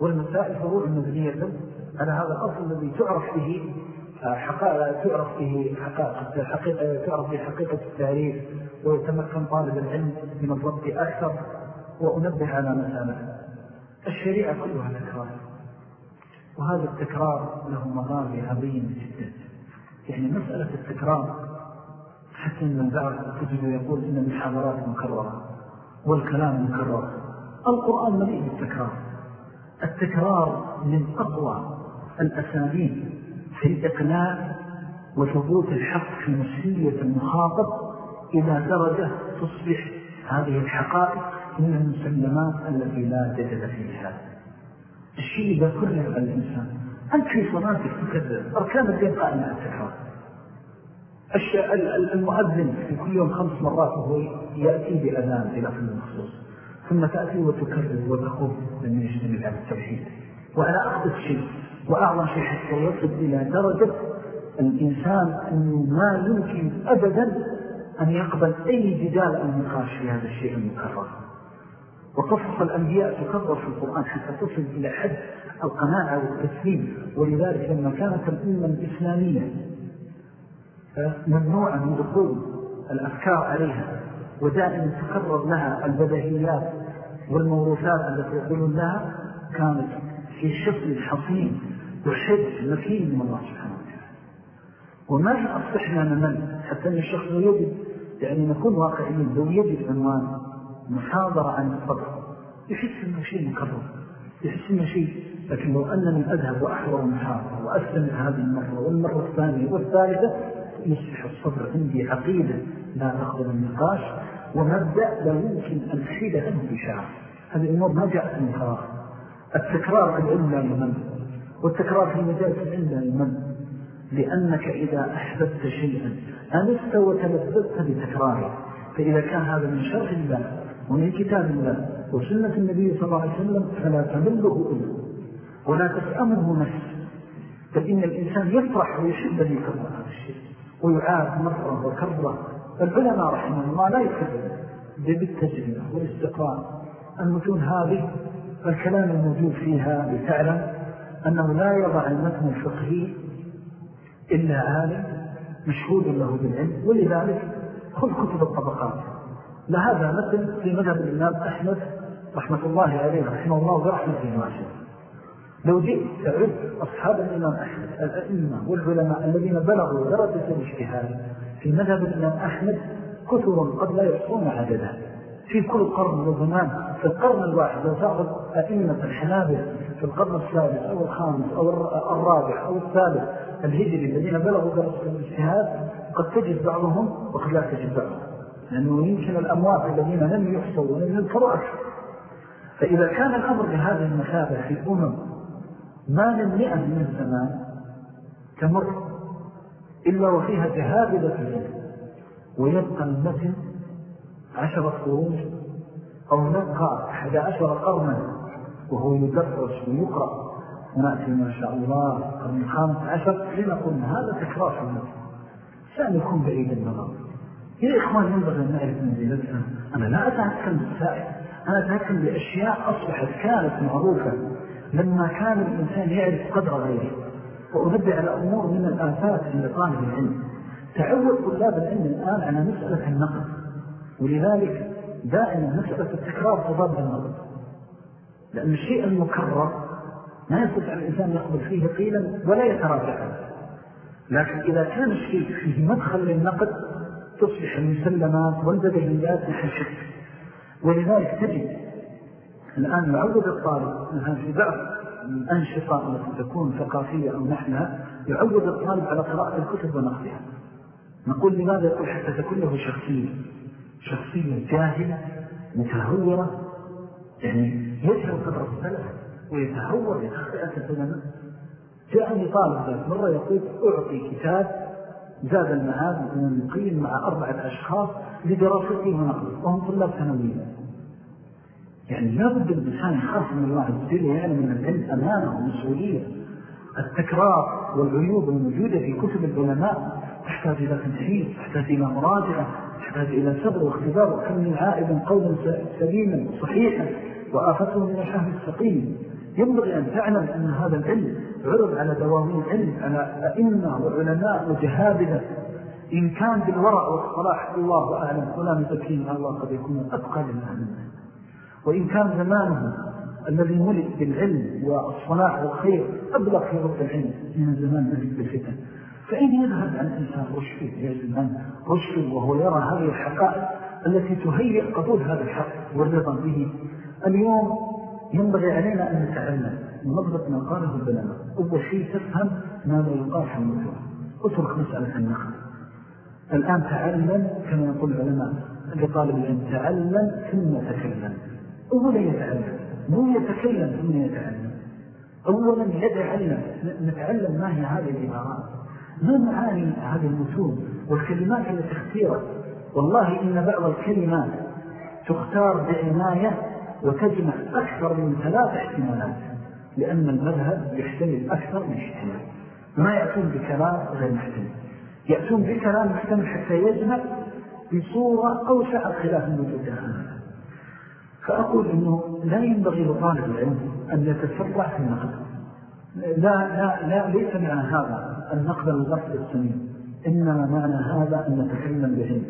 والمسائل فروع مبنية على هذا الأصل الذي تعرف به حقائق تعرف به حقائق تعرف به حقيقة التعريف ويتمكن طالب العلم من الضبط أكثر وأنبه على مسألة الشريعة كلها تكرار وهذا التكرار له مغازي عظيمة جدا. يعني مسألة التكرار حتى من البعض تجد يقول إن المحاضرات مكررة والكلام مكرر. القرآن مليء بالتكرار. التكرار من أقوى الأساليب في الإقناع وثبوت الحق في نفسية المخاطب إلى درجة تصبح هذه الحقائق من المسلمات التي لا جدل فيها. الشيء إذا كرر على الإنسان. أنت في صلاتك تكذب. أركان الدين قائمة التكرار. المؤذن في كل يوم خمس مرات وهو يأتي بأذان إلى فن المخصوص ثم تأتي وتكرر وتقول لن يجتمع التوحيد. وعلى أخذ شيء. وأعظم شيء حتى يصل إلى درجة الإنسان أنه ما يمكن أبدا أن يقبل أي جدال أو نقاش في هذا الشيء المكرر. وقصص الأنبياء تكرر في القرآن حتى تصل إلى حد القناعة والتسليم ولذلك لما كانت الأمة الإسلامية ممنوعة من دخول الأفكار عليها ودائما تكرر لها البدهيات والموروثات التي يقولون لها كانت في شكل حصين وحد مكين من الله سبحانه وتعالى. وما أصبحنا نمل حتى أن الشخص يجد يعني نكون واقعيين لو يجد عنوان محاضرة عن الصبر يحس أنه شيء مكرر يحس أنه شيء لكن لو أنني أذهب وأحضر المحاضرة وأسلم هذه المرة والمرة الثانية والثالثة يصبح الصبر عندي عقيدة لا تقبل النقاش ومبدأ لا يمكن أن أحيد عنه بشعر هذه الأمور ما جاءت من فراغ التكرار العلم لا يمن والتكرار في مجالس العلم لا يمن لأنك إذا أحببت شيئا أنست وتلذذت بتكراره. فإذا كان هذا من شرح الله ومن كتاب الله وسنة النبي صلى الله عليه وسلم فلا تمله إلا. ولا تسأمه نفس فإن الإنسان يفرح ويحب أن هذا الشيء ويعاد مرة وكرة العلماء رحمه الله لا يكرر بالتجربة والاستقرار. المتون هذه الكلام الموجود فيها لتعلم أنه لا يضع المتن الفقهي إلا عالم مشهود له بالعلم ولذلك خذ كتب الطبقات. لهذا مثل في مذهب الإمام أحمد رحمة الله عليه رحمه الله برحمة واسعة لو جئت تعد أصحاب الإمام أحمد الأئمة والعلماء الذين بلغوا درجة الاجتهاد في مذهب الإمام أحمد كثر قد لا يحصون عددا في كل قرن وزمان في القرن الواحد لو تأخذ أئمة الحنابل في القرن الثالث أو الخامس أو الرابع أو الثالث الهجري الذين بلغوا درس الاجتهاد قد تجد بعضهم وقد لا تجد بعضهم لأنه يمكن الأموات الذين لم يحصوا ولم يذكروا أكثر. فإذا كان الأمر بهذه المثابة في أمم ما من مئة من الزمان تمر إلا وفيها جهابلة العلم ويبقى المتن عشرة قرون أو نبقى أحد عشر قرنا وهو يدرس ويقرأ. ونأتي ما شاء الله قرن الخامس عشر لنقول هذا تكرار في المتن سأل يكون بعيد النظر. يا إخوان ينبغي أن نعرف من ذلك أنا لا أتعكم بالسائل. أنا أتعكم بأشياء أصبحت كانت معروفة لما كان الإنسان يعرف قدر غيره. وأنبع على أمور من الآفات عند طالب العلم. تعود طلاب العلم الآن على مسألة النقد. ولذلك دائما مسألة التكرار تضاد النقد لأن الشيء المكرر ما يستطيع الإنسان يقبل فيه قيلا ولا يتراجع. لكن إذا كان الشيء فيه مدخل للنقد تصبح المسلمات والبدهيات نحن شك. ولذلك تجد الآن يعود الطالب مثلا في بعض الأنشطة التي تكون ثقافية أو نحنها يعود الطالب على قراءة الكتب ونقضها نقول لماذا يقول حتى تكون له شخصية؟ شخصية جاهلة متهورة يعني يجهل قدر السلف ويتهور لتخطئة العلماء جاءني طالب ذات مرة يقول أعطي كتاب زاد المعاد من المقيم مع أربعة أشخاص لدراسته ونقله وهم طلاب ثانويين يعني لا بد الإنسان يخاف من الله عز وجل يعلم من العلم أمانة ومسؤولية. التكرار والعيوب الموجودة في كتب العلماء تحتاج إلى تنحيص تحتاج إلى مراجعة تحتاج إلى صبر واختبار. وكم من عائد قولا سليما صحيحا وآفته من الشهر السقيم. ينبغي أن تعلم أن هذا العلم عرض على دواوين علم على أئمة وعلماء وجهابلة إن كان بالورع والصلاح الله أعلم. ولا متكين الله قد يكون أبقى لله وإن كان زمانه الذي ملئ بالعلم والصلاح والخير أبلغ في رب العلم من الزمان الذي بالفتن. فإن يذهب عن الإنسان رشد يا زمان رشد وهو يرى هذه الحقائق التي تهيئ قبول هذا الحق والرضا به. اليوم ينبغي علينا أن نتعلم نظرة ما قاله البلامة أول شيء تفهم ماذا يقال في المثل اترك مسألة النقل. الآن تعلم كما يقول العلماء لطالب العلم تعلم ثم تكلم. أولا يتعلم. مو يتكلم ثم يتعلم. أولا يتعلم نتعلم ما هي هذه العبارات. ما معاني هذه المتون والكلمات التي اختيرت والله إن بعض الكلمات تختار بعناية وتجمع أكثر من ثلاث احتمالات لأن المذهب يحتمل أكثر من احتمال. ما يأتون بكلام غير محتمل. يأتون بكلام محتمل حتى يجمع بصورة أوسع الخلاف الموجود داخلها فأقول أنه لا ينبغي لطالب العلم أن يتسرع في النقد. لا, لا, لا ليس معنى هذا. النقد للغفل السمين. إنما معنى هذا أن نتكلم بعلم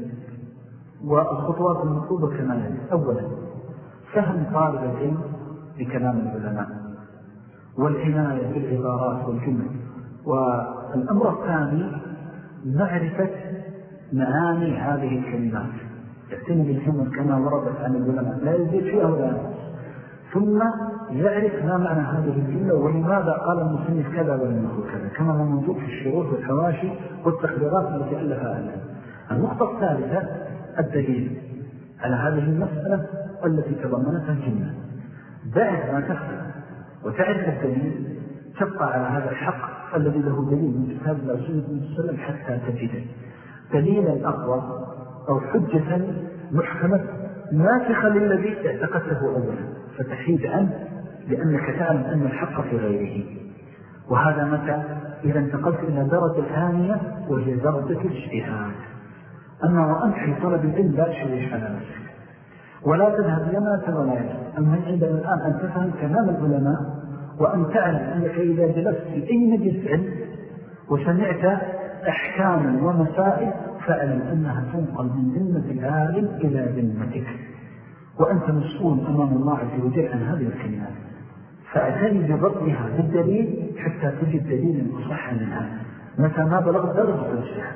والخطوات المطلوبة كما يلي أولا فهم طالب العلم بكلام العلماء والعناية بالعبارات والجمل. والأمر الثاني معرفة معاني هذه الكلمات. يعتني بالجمل كما وردت عن العلماء. لا يزيد فيها ولا ثم يعرف ما معنى هذه الجملة ولماذا قال المسلم كذا ولم يقول كذا؟ كما هو موجود في الشروط والحواشي والتخبيرات التي ألفها أهلها النقطة الثالثة الدليل على هذه المسألة التي تضمنتها الجملة. بعد ما تفهم وتعرف الدليل تبقى على هذا الحق الذي له دليل من كتاب الله سنة من حتى تجده. دليلا أقوى أو حجة محكمة ناسخة للذي اعتقدته أولا. فتحيد عنه لأنك تعلم أن الحق في غيره. وهذا متى؟ إذا انتقلت إلى درجة الثانية وهي درجة الاجتهاد. أما وأنت في طلب العلم لا شريش على نفسك ولا تذهب يمات ولا يجب أما عندنا الآن أن تفهم كلام العلماء وأن تعلم أنك إذا جلست في أي مجلس علم وسمعت أحكاما ومسائل فاعلم أنها تنقل من ذمة العالم إلى ذمتك. وأنت مسؤول أمام الله عز وجل عن هذه الكلمات. فأتني بضبطها بالدليل حتى تجد دليلا أصح منها. متى ما بلغ درجة الاجتهاد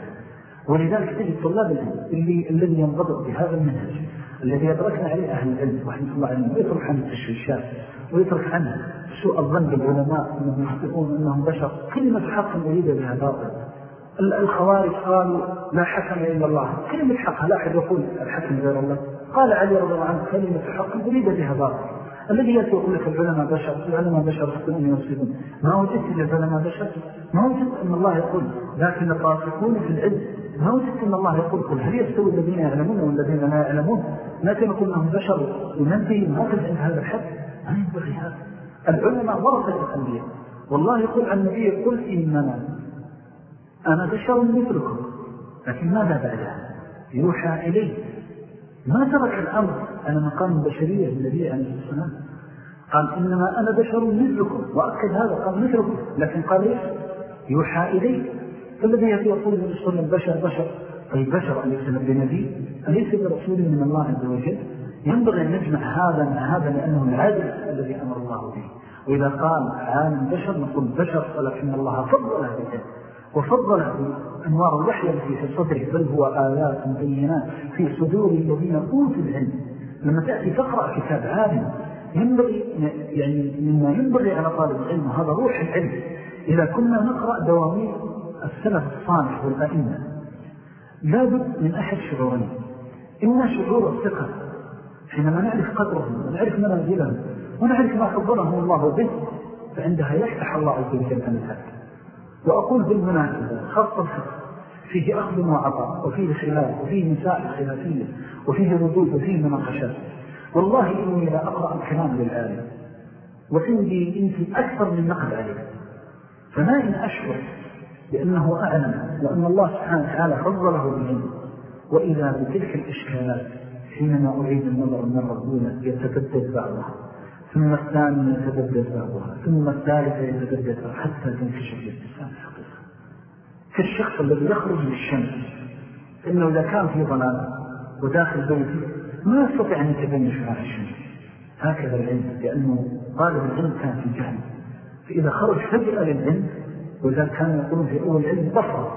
ولذلك تجد طلاب العلم اللي الذي ينضبط بهذا المنهج الذي أدركنا عليه أهل العلم رحمة الله عليهم ويترك عنه التشويشات ويترك عنه سوء الظن بالعلماء أنهم يخطئون أنهم بشر. كلمة حق أريد بها باطل. الخوارج قالوا لا حكم إلا الله. كلمة حق لا أحد يقول الحكم غير الله. قال علي رضي الله عنه كلمة حق أريد بها باطل. الذي يقول لك العلماء بشر العلماء بشر يخطئون ويصيبون ما وجدت للعلماء بشر. ما وجدت أن الله يقول لكن الراسخون في العلم ما وجدت أن الله يقول قل هل يستوي الذين يعلمون والذين لا يعلمون؟ كان يقول لهم بشر وننتهي ما عند هذا الحد. ما ينبغي هذا. العلماء ورثة الأنبياء. والله يقول عن النبي قل إنما أنا بشر مثلكم. لكن ماذا بعدها يوحى إليه. ما ترك الأمر. على مقام البشرية النبي عليه السلام قال إنما أنا بشر مثلكم وأكد هذا قال مثلكم. لكن قال ليش يوحى إليه فالذي يقول الرسول البشر بشر. طيب بشر أليس بنبي أليس برسول من الله عز وجل؟ ينبغي أن نجمع هذا مع هذا لأنه العادل الذي أمر الله به. وإذا قال عالم بشر نقول بشر ولكن الله فضله بجد وفضله بأنوار الوحي التي في صدره بل هو آيات بينات في صدور الذين أوتوا العلم. لما تأتي تقرأ كتاب عالم ينبغي يعني مما ينبغي على طالب العلم هذا روح العلم. إذا كنا نقرأ دوامير السلف الصالح والأئمة لابد من أحد شعورين إما شعور الثقة حينما نعرف قدرهم ونعرف منازلهم ونعرف ما فضلهم الله به فعندها يفتح الله عز وجل أن وأقول بالمناسبة خاصة فيه أخذ وعطاء وفيه خلاف وفيه مسائل خلافية وفيه ردود وفيه مناقشات. والله إني لا أقرأ الكلام للعالم وعندي يمكن أكثر من نقد عليه. فما إن أشعر لأنه أعلم وأن الله سبحانه وتعالى فضله بالعلم وإذا بتلك الإشكالات حينما أعيد النظر المرة الأولى يتبدد بعضها ثم الثانية يتبدد بعضها ثم الثالثة يتبدد بعضها حتى تنكشف الابتسام الحقيقة كالشخص الذي يخرج للشمس إنه إذا كان في ظلام وداخل بيته ما يستطيع أن يتبين شعاع الشمس. هكذا العلم لأنه طالب العلم كان في جهل فإذا خرج فجأة للعلم وإذا كان يقولون في أول علم بصر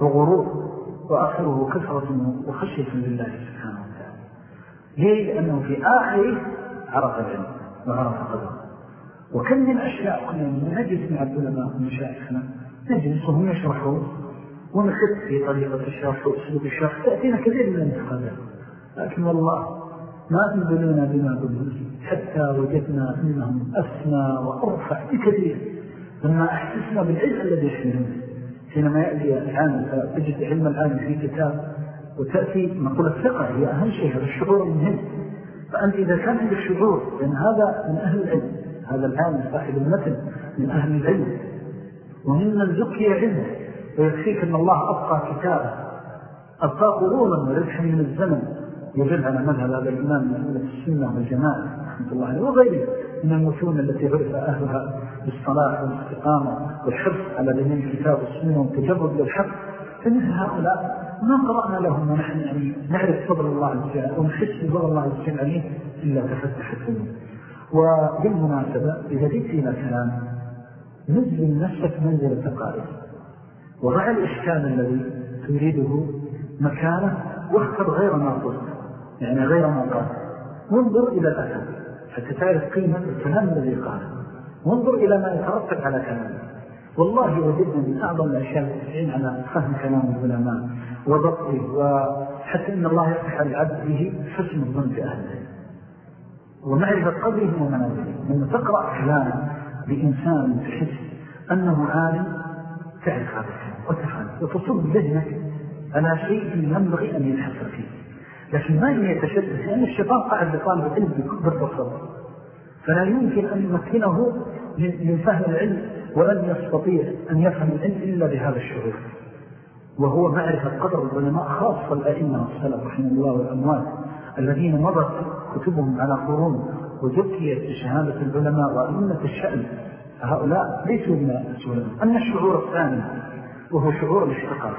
وغرور وآخره كثرة وخشية لله سبحانه وتعالى. ليه؟ لأنه في آخره عرف العلم. وعرف قدره وكم من أشياء كنا نجلس مع العلماء ومشايخنا نجلس وهم يشرحون ونخذ في طريقة الشرح وأسلوب الشرح تأتينا كثير من الانتقادات. لكن والله ما أنزلونا بما قلنا حتى وجدنا أنهم أسنى وأرفع بكثير لما أحسسنا بالعلم الذي يحملونه حينما يأتي العالم تجد علم العالم في كتاب وتأتي نقول الثقة هي أهم شيء هذا الشعور مهم فأنت إذا كان عندك شعور لأن هذا من أهل العلم هذا العالم صاحب المثل من أهل العلم وممن زكي علمه ويكفيك أن الله أبقى كتابه أبقى قرونا وربحا من الزمن يجب على مذهب هذا الإمام من السنة والجماعة رحمة الله عليه وغيره من المتون التي عرف أهلها بالصلاة والاستقامة والحرص على دين الكتاب والسنة والتجرد للحق فمثل هؤلاء ما قرأنا لهم ونحن يعني نعرف فضل الله عز وجل ونحس بفضل الله عز وجل عليه إلا تفتح الدنيا وبالمناسبة إذا جئت إلى كلام نزل نفسك منزل التقارب وضع الإشكال الذي تريده مكانه واختر غير ما قلت يعني غير ما قال وانظر إلى الأثر حتى تعرف قيمة الكلام الذي قاله. وانظر إلى ما يترتب على كلامه. والله وجدنا من أعظم الأشياء التسعين على فهم كلام العلماء وضبطه وحتى إن الله يفتح العبد به حسن الظن بأهله ومعرفة قدره ومنازله لما تقرأ كلام بإنسان تحس أنه عالم تعرف هذا وتفهم وتصب ذهنك على شيء ينبغي أن يتحسر فيه. لكن ما هي يتشدد لأن الشيطان قاعد لطالب بكبر الصبر فلا يمكن أن يمكنه من فهم العلم. ولن يستطيع أن يفهم العلم إلا بهذا الشعور. وهو معرفة قدر العلماء خاصة الأئمة والسلام رحمه الله والأموات الذين مضت كتبهم على قرون وزكيت بشهادة العلماء وأئمة الشأن. فهؤلاء ليسوا من السلام أما الشعور الثاني وهو شعور الاشتقاق.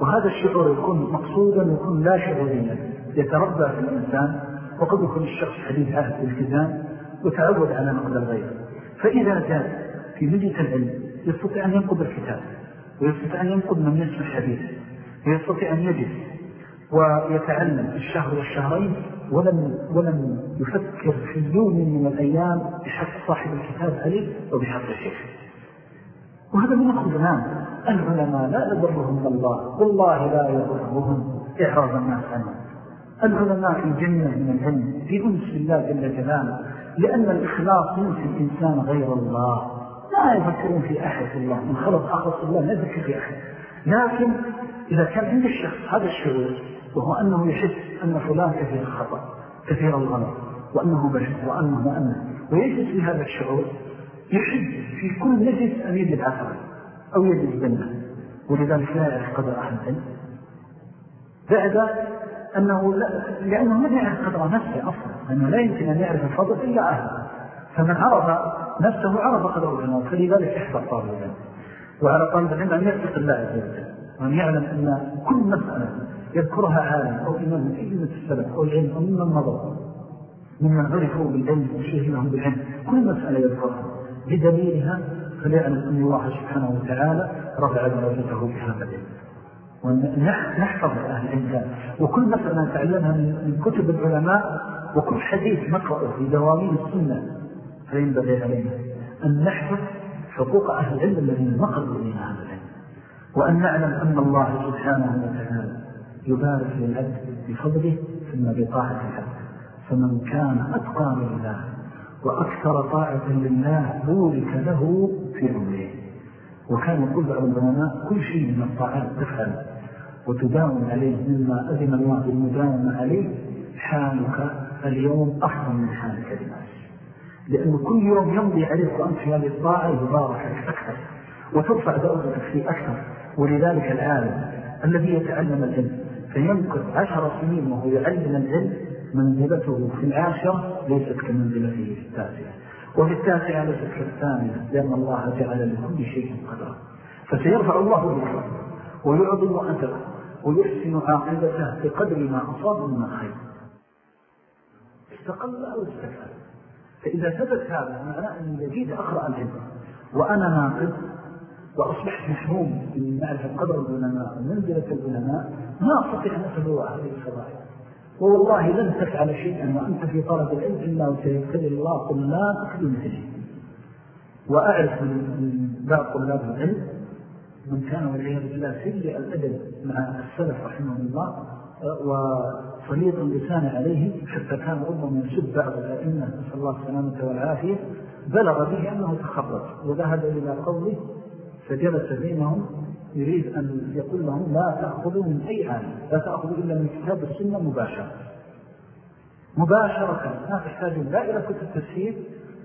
وهذا الشعور يكون مقصودا ويكون لا شعوريا. يتربى في الإنسان وقد يكون الشخص حديث عهد الالتزام وتعود على نقد الغير فإذا جاء في مجلس العلم يستطيع أن ينقض الكتاب ويستطيع أن ينقض من يسمع الحديث ويستطيع أن يجلس ويتعلم الشهر والشهرين ولم, ولم يفكر في يوم من الأيام بحق صاحب الكتاب عليه وبحق الشيخ. وهذا من الخذلان العلماء لا يضرهم الله والله لا يضرهم إعراض الناس عنهم العلماء في جنة من العلم في أنس الله جل جلاله لأن الإخلاص ينسي الإنسان غير الله. لا يفكرون في أحد الله من خلق أخلص الله لا يفكر في أحد. لكن إذا كان عند الشخص هذا الشعور وهو أنه يحس أن فلان كثير الخطأ كثير الغلط وأنه بشر وأنه مؤمن ويجلس بهذا الشعور يحب في كل نجس أن يجد عثرا أو يجد جنة. ولذلك لا يعرف قدر أهل العلم. بعد أنه لا لأنه لا يعرف قدر نفسه أصلا لأنه لا يمكن أن يعرف الفضل إلا أهله. فمن عرف نفسه عرف قدر العلم فلذلك احفظ طالب العلم. وعلى طالب العلم أن يتق الله عز وجل. وأن يعلم أن كل مسألة يذكرها عالم أو إمام من أئمة السلف أو العلم أو ممن مضى. ممن عرفوا بالعلم وشهد لهم بالعلم. كل مسألة يذكرها. بدليلها فليعلم أن الله سبحانه وتعالى رفع درجته بهذا العلم. ونحفظ أهل العلم. وكل مسألة نتعلمها من كتب العلماء. وكل حديث نقرأه في دوامين السنة. فينبغي علينا أن نحفظ حقوق أهل العلم الذين نقلوا إلينا هذا العلم وأن نعلم أن الله سبحانه وتعالى يبارك للعبد بفضله ثم بطاعة العبد فمن كان أتقى لله وأكثر طاعة لله بورك له في عمره. وكان بعض العلماء كل شيء من الطاعات تفعل. وتداوم عليه مما أذن الله بالمداومة عليه حالك اليوم أفضل من حالك للناس لأن كل يوم يمضي عليك وأنت في هذه الطاعة يبارك أكثر وترفع درجتك فيه أكثر. ولذلك العالم الذي يتعلم العلم فينقض عشر سنين وهو يعلم العلم منزلته في العاشرة ليست كمنزلته في التاسعة. وفي التاسعة ليست كالثانية لأن الله جعل لكل شيء قدرا. فسيرفع الله ذكره ويعظم أثره ويحسن عاقبته بقدر ما أصاب من خير. استقل أو استفاد فإذا ثبت هذا معناه أن يجيد أقرأ العلم وأنا ناقض وأصبحت محروم من معرفة قدر العلماء ومنزلة العلماء. ما أستطيع أن أتبوع هذه الفضائل. ووالله لن تفعل شيئا وأنت في طلب العلم إلا وسيبتلي الله طلابك بمثله وأعرف من بعض طلاب العلم من كان والعياذ بالله سيء الأدب مع السلف رحمه الله وصليط اللسان عليه حتى كان ربما يسب بعض الأئمة نسأل الله السلامة والعافية بلغ به أنه تخرج وذهب إلى قوله فجلس بينهم يريد أن يقول لهم لا تأخذوا من أي عالم لا تأخذوا إلا من كتاب السنة مباشرة. مباشرة ما تحتاج لا إلى كتب تفسير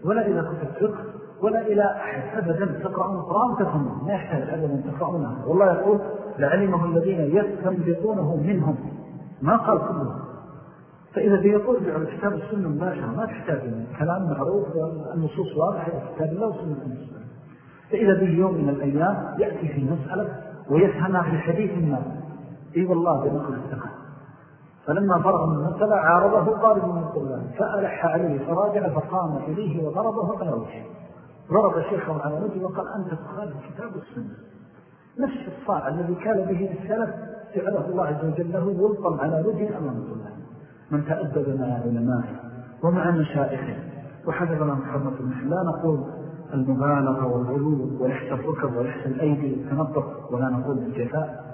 ولا إلى كتب فقه ولا إلى أحد أبدا. تقرأون القرآن تفهمون ما يحتاج أبدا تقرأونها والله يقول لعلمه الذين يستنبطونه منهم. ما قال كلهم فإذا بيقول على كتاب السنة مباشرة ما تحتاج كلام معروف والنصوص واضحة كتاب الله وسنة المسلم فإذا به يوم من الأيام يأتي في مسألة ويفهمها في حديث ما. إي والله بنقل الثقة فلما فرغ من المسألة عارضه قارب من القرآن فألح عليه فراجع فقام إليه وضربه على وجهه ضرب شيخه على وجهه وقال أنت تخالف كتاب السنة نفس الصاع الذي كان به السلف سأله الله عز وجل له يلطم على وجه أمام الله. من تأدب مع علمائه ومع مشائخه وحذر لهم حرمة المحل لا نقول المبالغة والغلو ولحس الركب ولحس الأيدي والتنطق ولا نقول بالجفاء.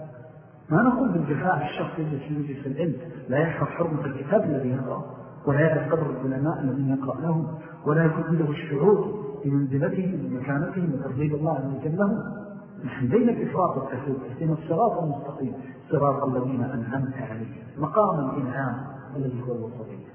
ما نقول بالجفاء الشخص الذي يجلس العلم. لا يحفظ حرمة الكتاب الذي يقرأ ولا يعرف قدر العلماء الذين يقرأ لهم ولا يكون عنده الشعور بمنزلتهم ومكانتهم وترغيب الله عز وجل لهم نحن بين الإفراط والتفريط بين الصراط المستقيم صراط الذين أنعمت عليهم مقام الإنعام الذي هو الوسطية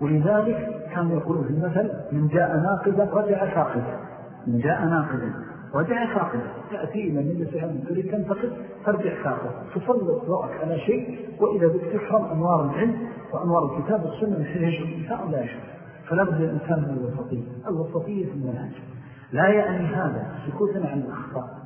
ولذلك كان يقول في المثل من جاء ناقدا رجع فاقدا من جاء ناقدا رجع فاقدا تأتي إلى مجلس علم تريد تنتقد ترجع فاقدا تسلط ضوءك على شيء وإذا بك تفهم أنوار العلم وأنوار الكتاب والسنة من الإنسان لا يشعر فلا بد الإنسان من الوسطية. الوسطية في المنهج لا يعني هذا سكوتنا عن الأخطاء.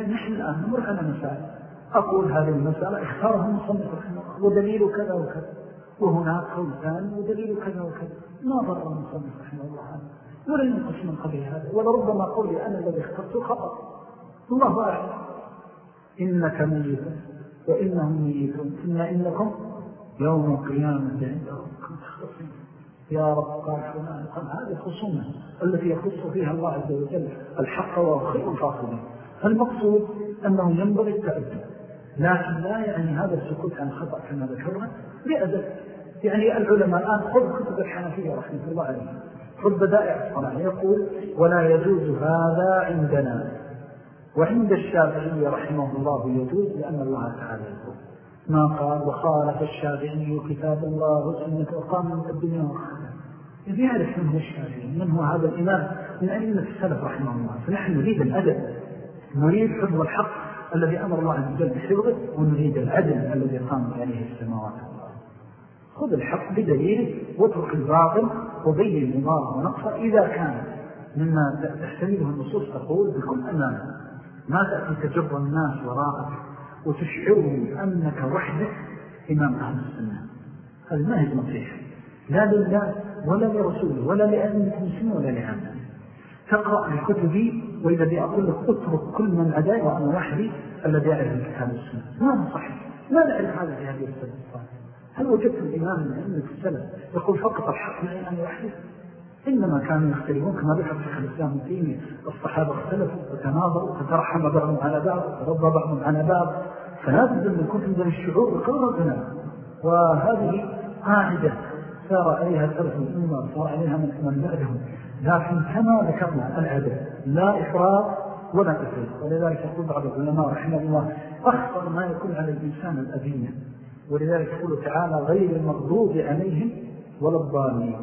نحن الآن نمر على مسائل. أقول هذه المسألة اختارها المصنف رحمه الله ودليل كذا وكذا. وهناك قول ثاني ودليل كذا وكذا. ما ضر المصنف رحمه الله عنه ولا ينقص من قبل هذا ولربما قولي أنا الذي اخترته خطأ الله أعلم. إنك ميت وإنهم ميتون. ثم إنكم يوم القيامة عند ربكم يا رب قال فلان هذه خصومة التي يخص فيها الله عز وجل الحق وخير الفاصلين. فالمقصود أنه ينبغي التأدب. لكن لا يعني هذا السكوت عن خطأ كما ذكرنا بأدب. يعني العلماء الآن خذ كتب الحنفية رحمة الله عليه خذ بدائع الصلاة. يقول ولا يجوز هذا عندنا. وعند الشافعي رحمه الله يجوز لأن الله تعالى يقول ما قال؟ وخالف الشافعي كتاب الله وسنة وقام الدنيا وخالف يعرف من هو الشافعي من هو هذا الإمام؟ من أئمة السلف رحمه الله. فنحن نريد الأدب. نريد حفظ الحق الذي أمر الله عز وجل بحفظه ونريد العدل الذي قامت عليه السماوات خذ الحق بدليل واترك الباطل وبين نظام ونقصة إذا كان مما تحتمله النصوص تقول بكل أمانة ما تأتي تجر الناس وراءك وتشعرهم أنك وحدك إمام أهل السنة. هذا ما هي نصيحة لا لله ولا لرسوله ولا لأئمة المسلمين ولا لعامة تقرأ الكتب وإذا بي أقول لك أترك كل من عدائي وأنا وحدي الذي يعرف الكتاب السنة ما صحيح؟ لا نعرف هذا في هذه السنة؟ هل وجدت الإمام من علمة السلف؟ يقول فقط الحق معي أنا وحدي إنما كانوا يختلفون كما ذكر شيخ الإسلام الديني الصحابة اختلفوا وتناظروا وترحم بعضهم على بعض ورضى بعضهم على بعض. فلا بد من كنت من الشعور بقدرتنا وهذه قاعدة سار عليها سلف الأمة صار عليها من من بعدهم. لكن كما ذكرنا العدل لا إفراط ولا تفريط. ولذلك يقول بعض العلماء رحمه الله أخطر ما يكون على الإنسان الأذية. ولذلك يقول تعالى غير المغضوب عليهم ولا الضالين.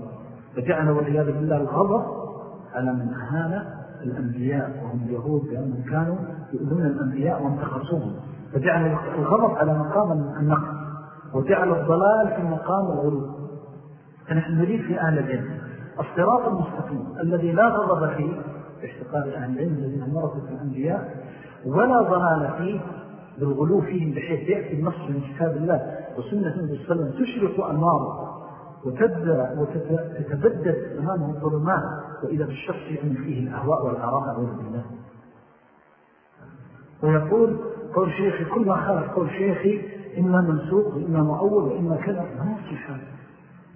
فجعل والعياذ بالله الغضب على من أهان الأنبياء وهم يهود لأنهم كانوا يؤذون الأنبياء وانتخصوهم فجعل الغضب على مقام النقل وجعل الضلال في مقام الغلو. فنحن نريد في أهل العلم الصراط المستقيم الذي لا غضب فيه باحتقار أهل العلم الذين مرضوا في الأنبياء ولا ضلال فيه بالغلو فيهم بحيث يأتي النص من كتاب الله وسنة النبي صلى الله عليه وسلم تشرق أنواره وتتبدد أمامه الظلمات وإذا بالشخص يعمل فيه الأهواء والعراء أعوذ بالله. ويقول قول شيخي كل ما خالف قول شيخي إما منسوق وإما مؤول وإما كذا. ما يصيح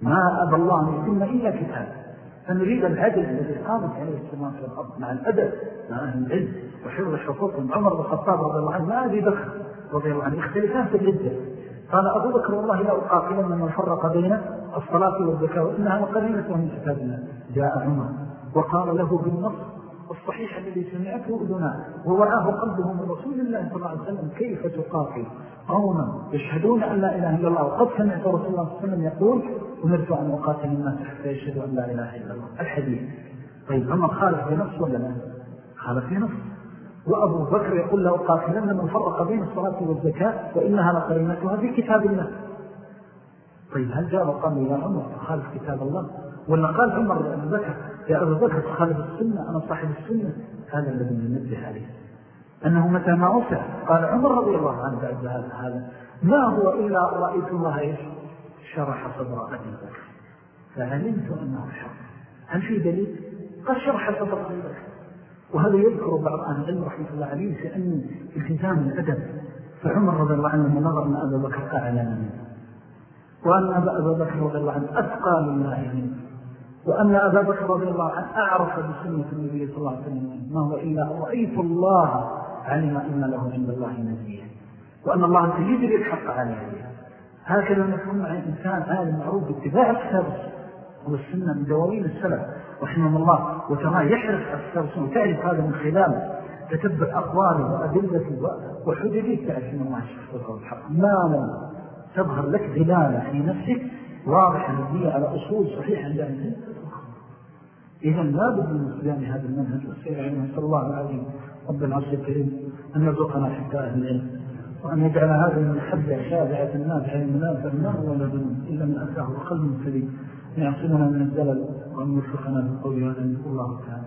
ما أبى الله أن يتم إلا كتاب فنريد العدل الذي قامت عليه السماء في الأرض مع الأدب مع أهل العلم وحفظ حقوقهم. عمر بن الخطاب رضي الله عنه ما أبي بكر رضي الله عنه اختلفان في الردة قال أبو بكر والله لا أقاتل من فرق بين الصلاة والزكاة وإنها مقرنة من كتاب الله جاء عمر وقال له بالنص الصحيح الذي سمعته أذنا ووعاه قلبه من رسول الله صلى الله عليه وسلم كيف تقاتل؟ قوما يشهدون أن لا إله إلا الله. وقد سمعت رسول الله صلى الله عليه وسلم يقول أمرت أن أقاتل الناس حتى يشهدوا أن لا إله إلا الله. الحديث. طيب عمر خالف في نفسه ولا لا؟ خالف في نفسه. وأبو بكر يقول له قاتلن من فرق بين الصلاة والزكاة وإنها لقرينتها في كتاب الله. طيب هل جاء وقال يا عمر تخالف كتاب الله؟ ولا قال عمر لأبو بكر يا أبو بكر تخالف السنة أنا صاحب السنة. هذا الذي ننبه عليه. أنه متى ما وسع قال عمر رضي الله عنه بعد هذا ما هو إلا رأيت الله إيش؟ شرح صدر أبي بكر. فعلمت أنه شرح. هل في دليل؟ قد شرح صدر أبي بكر. وهذا يذكر بعض أهل العلم رحمة الله عليه في أن التزام الأدب. فعمر رضي الله عنه نظر أن أبا بكر أعلى منه. وأن أبا بكر رضي الله عنه أتقى لله منه. وأن أبا بكر رضي الله عنه أعرف بسنة النبي صلى الله عليه وسلم ما هو إلا رأيت الله علم أن له عند الله نزيه وأن الله سيجري الحق عليه. هكذا نكون مع إنسان عالم معروف باتباع الكتاب والسنة من دواوين السلف رحمه الله. وترى يحرص والسنة وتعرف هذا من خلاله. تتبع أقواله وأدلته وحججه تعرف أن الله شخصه الحق. ما لم تظهر لك دلالة في نفسك. واضحة نبية على أصول صحيحة عند إذا لا بد من استبيان هذا المنهج والسير عليه. صلى الله عليه رب العرش الكريم أن يرزقنا حتى أهل العلم وأن يجعل هذه المحبة شابعة النافعة المنافع النار ولا ذنوب إلا من أتاه قلب سليم. يعصمنا من الزلل وأن يرفقنا بالقول هذا الله تعالى.